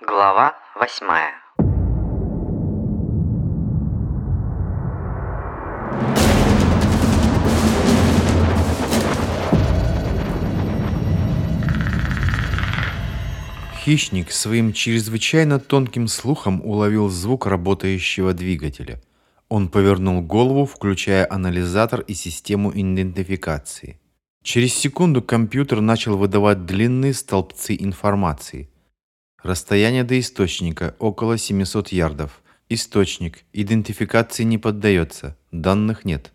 Глава восьмая Хищник своим чрезвычайно тонким слухом уловил звук работающего двигателя. Он повернул голову, включая анализатор и систему идентификации. Через секунду компьютер начал выдавать длинные столбцы информации. Расстояние до источника около 700 ярдов. Источник. Идентификации не поддается. Данных нет.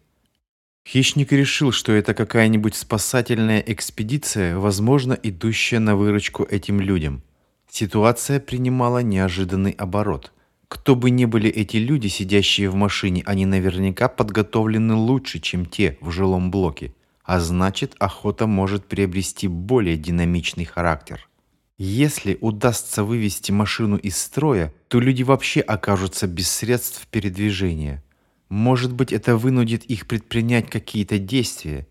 Хищник решил, что это какая-нибудь спасательная экспедиция, возможно, идущая на выручку этим людям. Ситуация принимала неожиданный оборот. Кто бы ни были эти люди, сидящие в машине, они наверняка подготовлены лучше, чем те в жилом блоке. А значит, охота может приобрести более динамичный характер. Если удастся вывести машину из строя, то люди вообще окажутся без средств передвижения. Может быть, это вынудит их предпринять какие-то действия,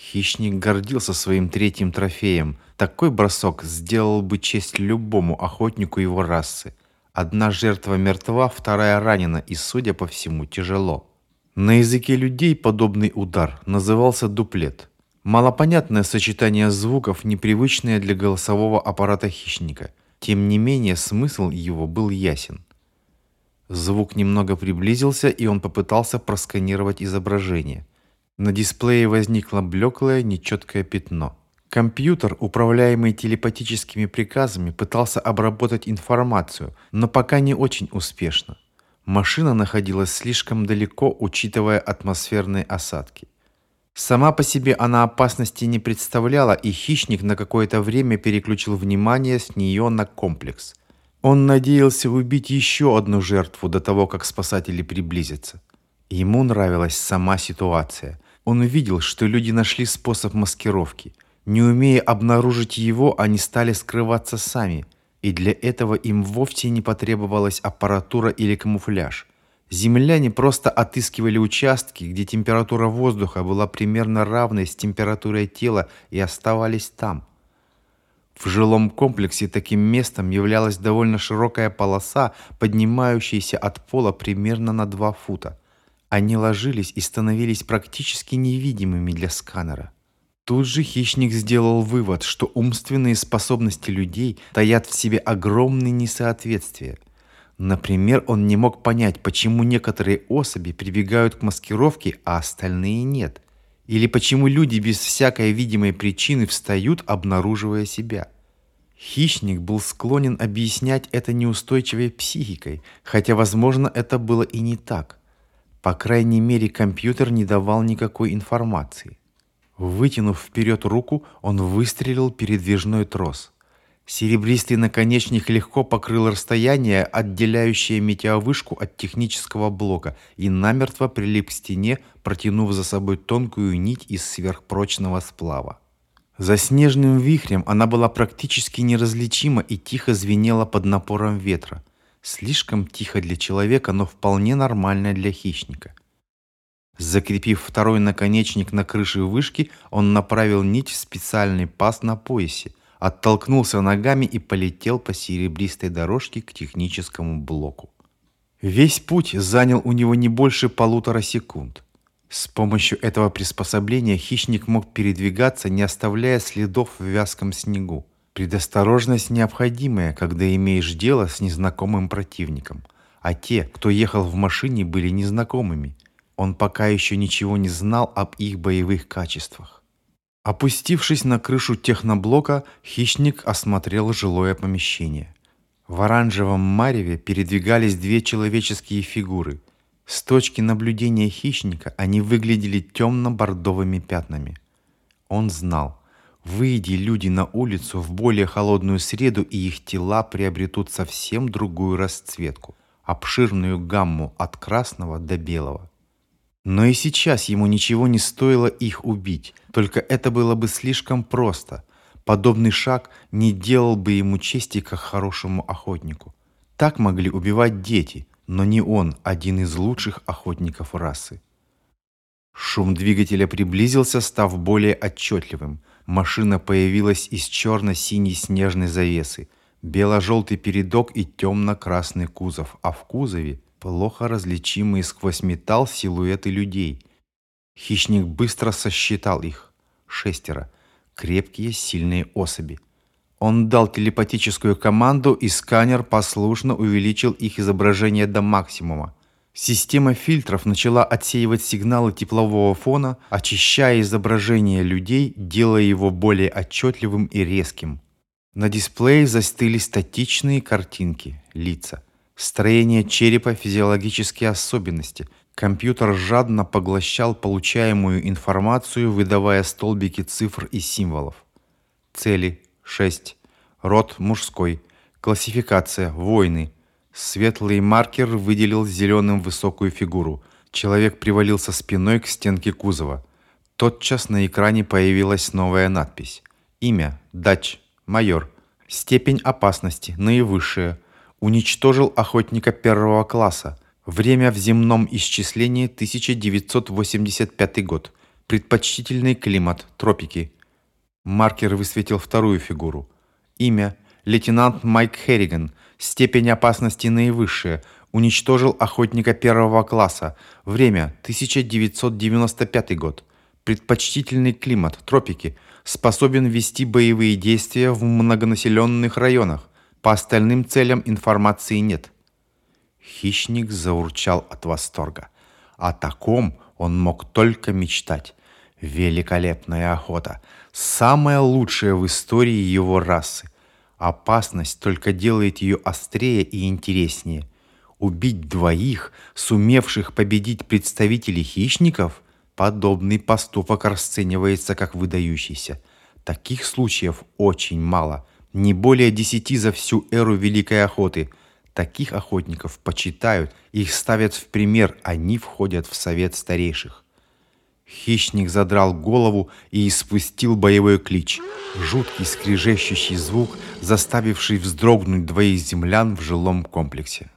Хищник гордился своим третьим трофеем. Такой бросок сделал бы честь любому охотнику его расы. Одна жертва мертва, вторая ранена и, судя по всему, тяжело. На языке людей подобный удар назывался дуплет. Малопонятное сочетание звуков, непривычное для голосового аппарата хищника. Тем не менее, смысл его был ясен. Звук немного приблизился, и он попытался просканировать изображение – на дисплее возникло блеклое, нечеткое пятно. Компьютер, управляемый телепатическими приказами, пытался обработать информацию, но пока не очень успешно. Машина находилась слишком далеко, учитывая атмосферные осадки. Сама по себе она опасности не представляла, и хищник на какое-то время переключил внимание с нее на комплекс. Он надеялся убить еще одну жертву до того, как спасатели приблизятся. Ему нравилась сама ситуация. Он увидел, что люди нашли способ маскировки. Не умея обнаружить его, они стали скрываться сами, и для этого им вовсе не потребовалась аппаратура или камуфляж. Земляне просто отыскивали участки, где температура воздуха была примерно равной с температурой тела и оставались там. В жилом комплексе таким местом являлась довольно широкая полоса, поднимающаяся от пола примерно на 2 фута. Они ложились и становились практически невидимыми для сканера. Тут же хищник сделал вывод, что умственные способности людей таят в себе огромные несоответствия. Например, он не мог понять, почему некоторые особи прибегают к маскировке, а остальные нет. Или почему люди без всякой видимой причины встают, обнаруживая себя. Хищник был склонен объяснять это неустойчивой психикой, хотя, возможно, это было и не так – по крайней мере, компьютер не давал никакой информации. Вытянув вперед руку, он выстрелил передвижной трос. Серебристый наконечник легко покрыл расстояние, отделяющее метеовышку от технического блока, и намертво прилип к стене, протянув за собой тонкую нить из сверхпрочного сплава. За снежным вихрем она была практически неразличима и тихо звенела под напором ветра – Слишком тихо для человека, но вполне нормально для хищника. Закрепив второй наконечник на крыше вышки, он направил нить в специальный паз на поясе, оттолкнулся ногами и полетел по серебристой дорожке к техническому блоку. Весь путь занял у него не больше полутора секунд. С помощью этого приспособления хищник мог передвигаться, не оставляя следов в вязком снегу. Предосторожность необходимая, когда имеешь дело с незнакомым противником. А те, кто ехал в машине, были незнакомыми. Он пока еще ничего не знал об их боевых качествах. Опустившись на крышу техноблока, хищник осмотрел жилое помещение. В оранжевом мареве передвигались две человеческие фигуры. С точки наблюдения хищника они выглядели темно-бордовыми пятнами. Он знал – Выйди люди на улицу в более холодную среду, и их тела приобретут совсем другую расцветку, обширную гамму от красного до белого. Но и сейчас ему ничего не стоило их убить, только это было бы слишком просто. Подобный шаг не делал бы ему чести как хорошему охотнику. Так могли убивать дети, но не он, один из лучших охотников расы. Шум двигателя приблизился, став более отчетливым – машина появилась из черно-синей снежной завесы. бело-желтый передок и темно-красный кузов, а в кузове плохо различимые сквозь металл силуэты людей. Хищник быстро сосчитал их. Шестеро. Крепкие, сильные особи. Он дал телепатическую команду, и сканер послушно увеличил их изображение до максимума. Система фильтров начала отсеивать сигналы теплового фона, очищая изображение людей, делая его более отчетливым и резким. На дисплее застыли статичные картинки, лица, строение черепа, физиологические особенности. Компьютер жадно поглощал получаемую информацию, выдавая столбики цифр и символов. Цели 6. Род мужской. Классификация войны. Светлый маркер выделил зеленым высокую фигуру. Человек привалился спиной к стенке кузова. Тотчас на экране появилась новая надпись. Имя – Дач, майор. Степень опасности – наивысшая. Уничтожил охотника первого класса. Время в земном исчислении 1985 год. Предпочтительный климат – тропики. Маркер высветил вторую фигуру. Имя – лейтенант Майк Херриган – Степень опасности наивысшая. Уничтожил охотника первого класса. Время 1995 год. Предпочтительный климат, тропики. Способен вести боевые действия в многонаселенных районах. По остальным целям информации нет. Хищник заурчал от восторга. О таком он мог только мечтать. Великолепная охота. Самая лучшая в истории его расы. Опасность только делает ее острее и интереснее. Убить двоих, сумевших победить представителей хищников, подобный поступок расценивается как выдающийся. Таких случаев очень мало, не более десяти за всю эру Великой Охоты. Таких охотников почитают, их ставят в пример, они входят в совет старейших. Хищник задрал голову и испустил боевой клич. Жуткий скрежещущий звук, заставивший вздрогнуть двоих землян в жилом комплексе.